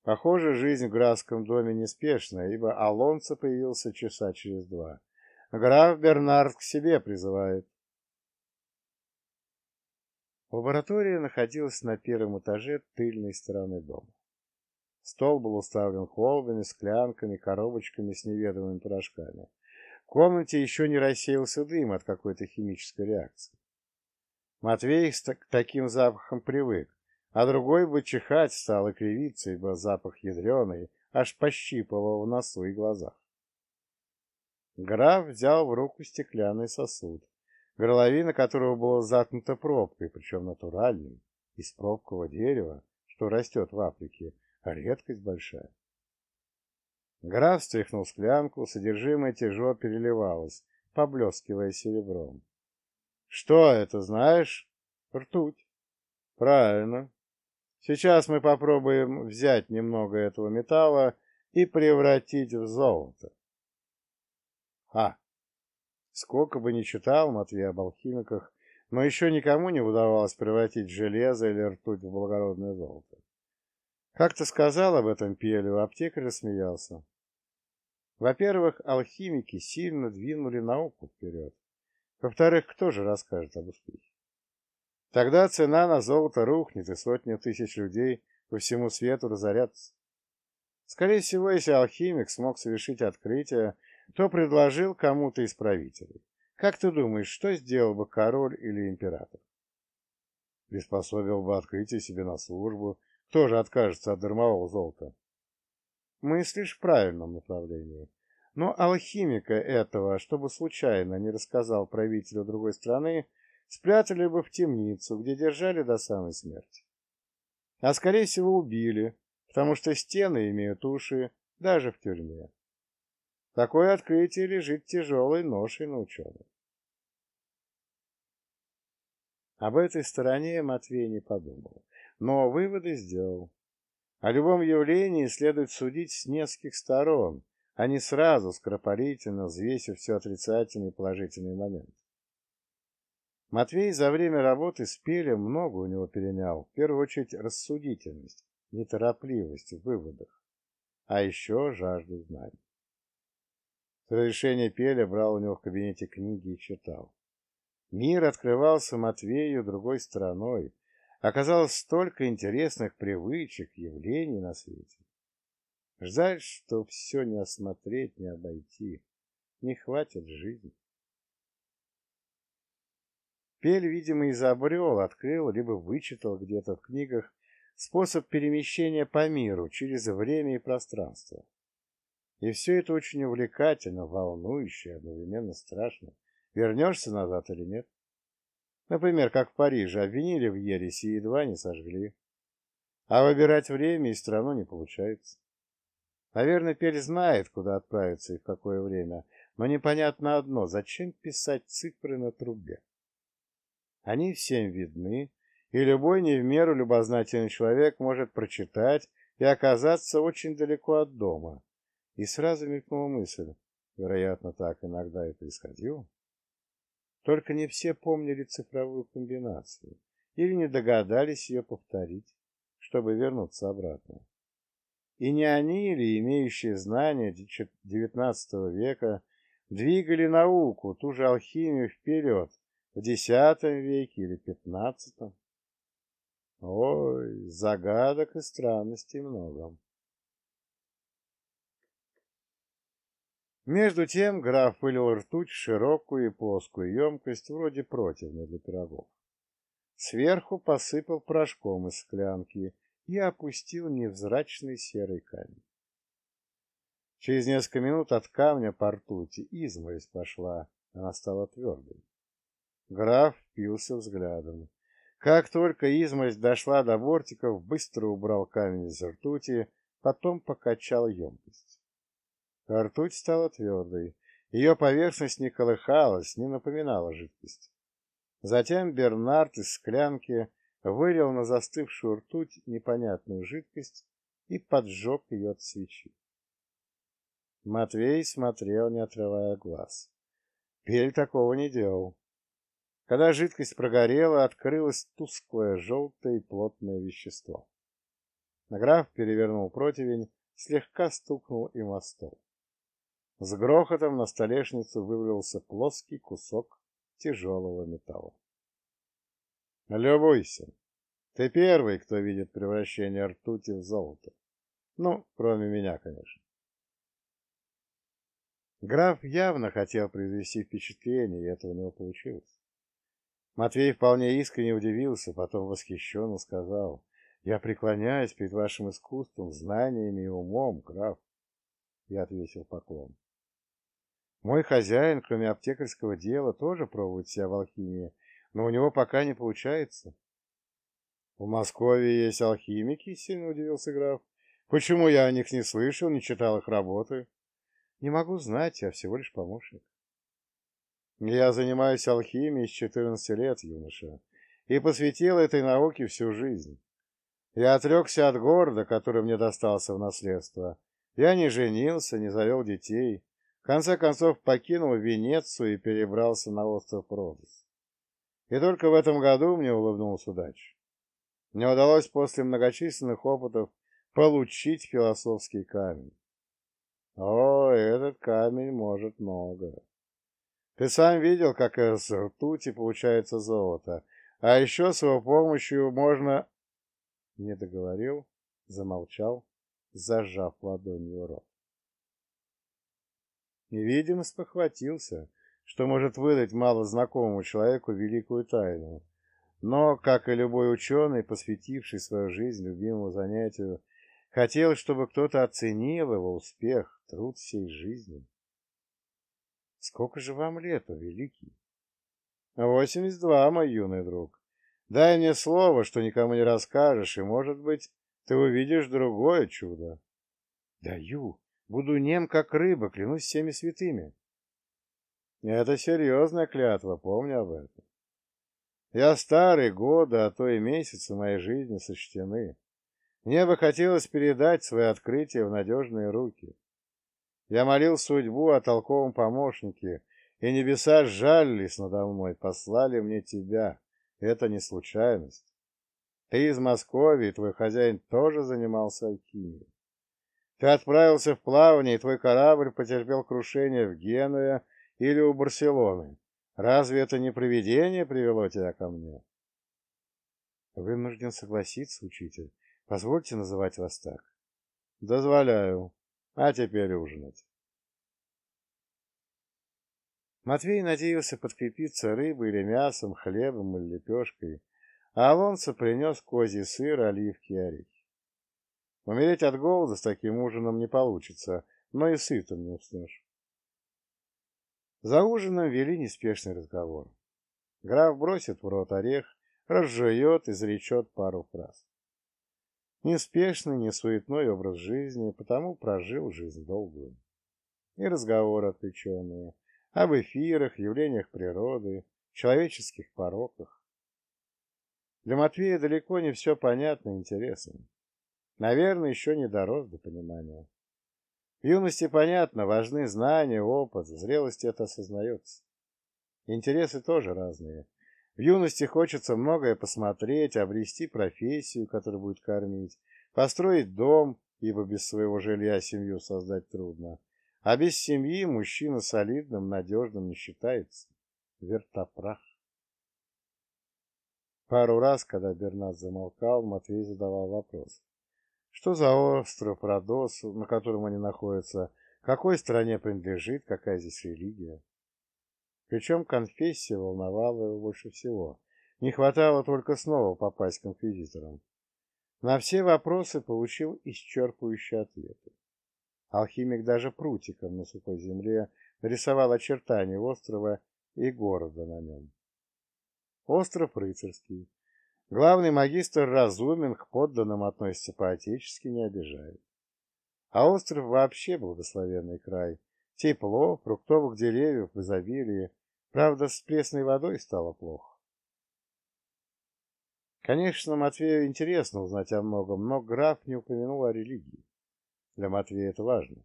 Похоже, жизнь в графском доме неспешная, ибо Алонсо появился часа через два. Граф Бернард к себе призывает. Лаборатория находилась на первом этаже тыльной стороны дома. Стол был уставлен колбами, склянками, коробочками с неведомыми порошками. В комнате еще не рассеялся дым от какой-то химической реакции. Матвей к таким запахам привык, а другой бы чихать стал и кривиться, ибо запах ядреный, аж пощипывал в носу и глазах. Граф взял в руку стеклянный сосуд, горловина которого была заткнута пробкой, причем натуральной, из пробкового дерева, что растет в Африке, а редкость большая. Граф стряхнул склянку, содержимое тяжело переливалось, поблескивая серебром. — Что это, знаешь? — Ртуть. — Правильно. Сейчас мы попробуем взять немного этого металла и превратить в золото. А! Сколько бы ни читал Матвей об алхимиках, но еще никому не удавалось превратить железо или ртуть в благородное золото. Как-то сказал об этом Пелю, аптекарь рассмеялся. Во-первых, алхимики сильно двинули науку вперед. Во-вторых, кто же расскажет об успехе? Тогда цена на золото рухнет, и сотни тысяч людей по всему свету разорятся. Скорее всего, если алхимик смог совершить открытие, то предложил кому-то из правителей. Как ты думаешь, что сделал бы король или император? Приспособил бы открытие себе на службу, кто же откажется от дармового золота? Мыслишь в правильном направлении. Но алхимика этого, чтобы случайно не рассказал правителю другой страны, спрятали бы в темницу, где держали до самой смерти. А скорее всего убили, потому что стены имеют уши даже в тюрьме. Такое открытие лежит тяжелой ношей на ученых. Об этой стороне Матвей не подумал но выводы сделал. О любом явлении следует судить с нескольких сторон, а не сразу скоропалительно взвесив все отрицательные и положительные моменты. Матвей за время работы с Пелем много у него перенял, в первую очередь рассудительность, неторопливость в выводах, а еще жажду знаний. С разрешения Пеля брал у него в кабинете книги и читал. Мир открывался Матвею другой стороной, Оказалось столько интересных привычек, явлений на свете. Жаль, что все не осмотреть, не обойти. Не хватит жизни. Пель, видимо, изобрел, открыл, либо вычитал где-то в книгах способ перемещения по миру через время и пространство. И все это очень увлекательно, волнующе, одновременно страшно. Вернешься назад или нет? Например, как в Париже, обвинили в ереси и едва не сожгли. А выбирать время и страну не получается. Наверное, Пель знает, куда отправиться и в какое время, но непонятно одно, зачем писать цифры на трубе? Они всем видны, и любой не в меру любознательный человек может прочитать и оказаться очень далеко от дома. И сразу мелькнула мысль, вероятно, так иногда и происходило. Только не все помнили цифровую комбинацию или не догадались ее повторить, чтобы вернуться обратно. И не они ли, имеющие знания XIX века, двигали науку, ту же алхимию вперед, в X веке или XV? Ой, загадок и странностей много. Между тем граф вылил ртуть в широкую и плоскую емкость, вроде противня для пирогов. Сверху посыпал порошком из склянки и опустил невзрачный серый камень. Через несколько минут от камня по ртути изморозь пошла, она стала твердой. Граф впился взглядом. Как только изморозь дошла до бортиков, быстро убрал камень из ртути, потом покачал емкость. Ртуть стала твердой. Ее поверхность не колыхалась, не напоминала жидкость. Затем Бернард из склянки вылил на застывшую ртуть непонятную жидкость и поджег ее от свечи. Матвей смотрел, не отрывая глаз. Пель такого не делал. Когда жидкость прогорела, открылось тусклое, желтое и плотное вещество. Граф перевернул противень, слегка стукнул им о стол. С грохотом на столешницу вывалился плоский кусок тяжелого металла. «Любуйся. Ты первый, кто видит превращение ртути в золото. Ну, кроме меня, конечно». Граф явно хотел произвести впечатление, и это у него получилось. Матвей вполне искренне удивился, потом восхищенно сказал, «Я преклоняюсь перед вашим искусством, знаниями и умом, граф». Я ответил поклон. Мой хозяин, кроме аптекарского дела, тоже пробует себя в алхимии, но у него пока не получается. В Москве есть алхимики, сильно удивился граф. Почему я о них не слышал, не читал их работы? Не могу знать, я всего лишь помощник. Я занимаюсь алхимией с 14 лет, юноша, и посвятил этой науке всю жизнь. Я отрекся от города, который мне достался в наследство. Я не женился, не завел детей. В конце концов покинул Венецию и перебрался на остров Родос. И только в этом году мне улыбнулась удача. Мне удалось после многочисленных опытов получить философский камень. О, этот камень может многое. Ты сам видел, как из ртути получается золото. А еще с его помощью можно... Не договорил, замолчал, зажав ладонью рот. Невидимо спохватился, что может выдать малознакомому человеку великую тайну. Но, как и любой ученый, посвятивший свою жизнь любимому занятию, хотел, чтобы кто-то оценил его успех, труд всей жизни. Сколько же вам лет, о великий? Восемьдесят два, мой юный друг. Дай мне слово, что никому не расскажешь, и, может быть, ты увидишь другое чудо. Даю. Буду нем, как рыба, клянусь всеми святыми. Это серьезная клятва, помни об этом. Я старый, годы, а то и месяцы моей жизни сочтены. Мне бы хотелось передать свои открытия в надежные руки. Я молил судьбу о толковом помощнике, и небеса сжалились надо мной, послали мне тебя. Это не случайность. Ты из Москвы, и твой хозяин тоже занимался алхимией. Ты отправился в плавание, и твой корабль потерпел крушение в Генуе или у Барселоны. Разве это не привидение привело тебя ко мне? Вынужден согласиться, учитель. Позвольте называть вас так. Дозволяю. А теперь ужинать. Матвей надеялся подкрепиться рыбой или мясом, хлебом или лепешкой, а Алонсо принес козий сыр, оливки и орехи. Умереть от голода с таким ужином не получится, но и сытым не уснешь. За ужином вели неспешный разговор. Граф бросит в рот орех, разжует, изречет пару фраз. Неспешный, не суетной образ жизни, потому прожил жизнь долгую. И разговоры отвлеченные, об эфирах, явлениях природы, человеческих пороках. Для Матвея далеко не все понятно и интересно. Наверное, еще не дорос до понимания. В юности, понятно, важны знания, опыт, в зрелости это осознается. Интересы тоже разные. В юности хочется многое посмотреть, обрести профессию, которая будет кормить, построить дом, ибо без своего жилья семью создать трудно. А без семьи мужчина солидным, надежным не считается. Вертопрах. Пару раз, когда Бернат замолкал, Матвей задавал вопрос. Что за остров Родос, на котором они находятся? Какой стране принадлежит? Какая здесь религия? Причем конфессия волновала его больше всего. Не хватало только снова попасть к инквизиторам. На все вопросы получил исчерпывающие ответы. Алхимик даже прутиком на сухой земле нарисовал очертания острова и города на нем. Остров рыцарский. Главный магистр разумен, к подданным относится по-отечески, не обижает. А остров вообще благословенный край. Тепло, фруктовых деревьев в изобилии. Правда, с пресной водой стало плохо. Конечно, Матвею интересно узнать о многом, но граф не упомянул о религии. Для Матвея это важно.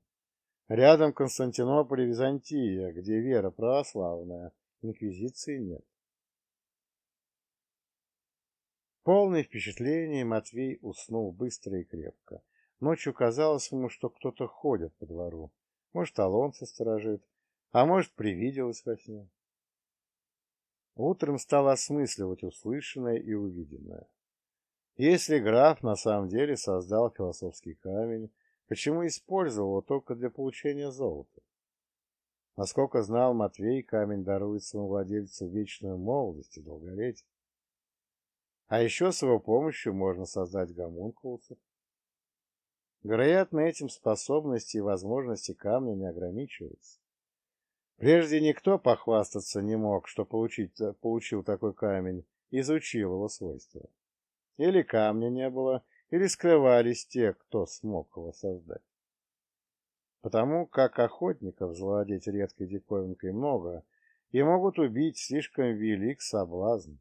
Рядом Константинополь и Византия, где вера православная, инквизиции нет. Полное впечатление Матвей уснул быстро и крепко. Ночью казалось ему, что кто-то ходит по двору. Может, Алонсо сторожит, а может, привиделось во сне. Утром стал осмысливать услышанное и увиденное. Если граф на самом деле создал философский камень, почему использовал его только для получения золота? Насколько знал Матвей, камень дарует своему владельцу вечную молодость и долголетие. А еще с его помощью можно создать гомункулусов. Вероятно, этим способности и возможности камня не ограничиваются. Прежде никто похвастаться не мог, что получить, получил такой камень, изучил его свойства. Или камня не было, или скрывались те, кто смог его создать. Потому как охотников завладеть редкой диковинкой много, и могут убить слишком велик соблазн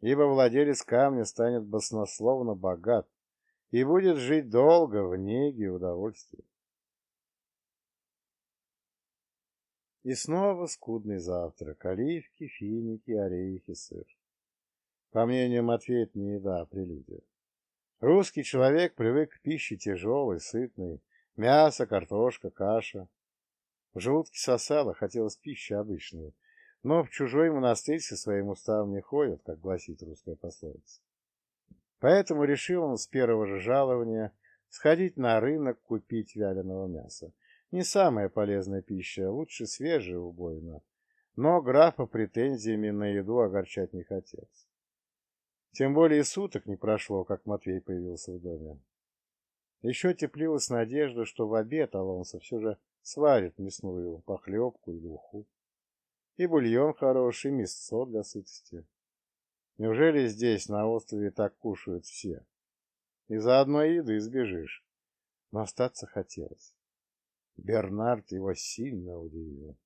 ибо владелец камня станет баснословно богат и будет жить долго в неге и. И снова скудный завтрак, оливки, финики, орехи, сыр. По мнению Матвея, это не еда, а прелюдия. Русский человек привык к пище тяжелой, сытной, мясо, картошка, каша. В желудке сосало, хотелось пищи обычной, но в чужой монастырь со своим уставом не ходят, как гласит русская пословица. Поэтому решил он с первого же жалования сходить на рынок купить вяленого мяса. Не самая полезная пища, лучше свежая убойно, но графа претензиями на еду огорчать не хотелось. Тем более суток не прошло, как Матвей появился в доме. Еще теплилась надежда, что в обед Алонсо все же сварит мясную похлебку или уху. И бульон хороший, и мясцо для сытости. Неужели здесь, на острове, так кушают все? Из за одной еды сбежишь. Но остаться хотелось. Бернард его сильно удивил.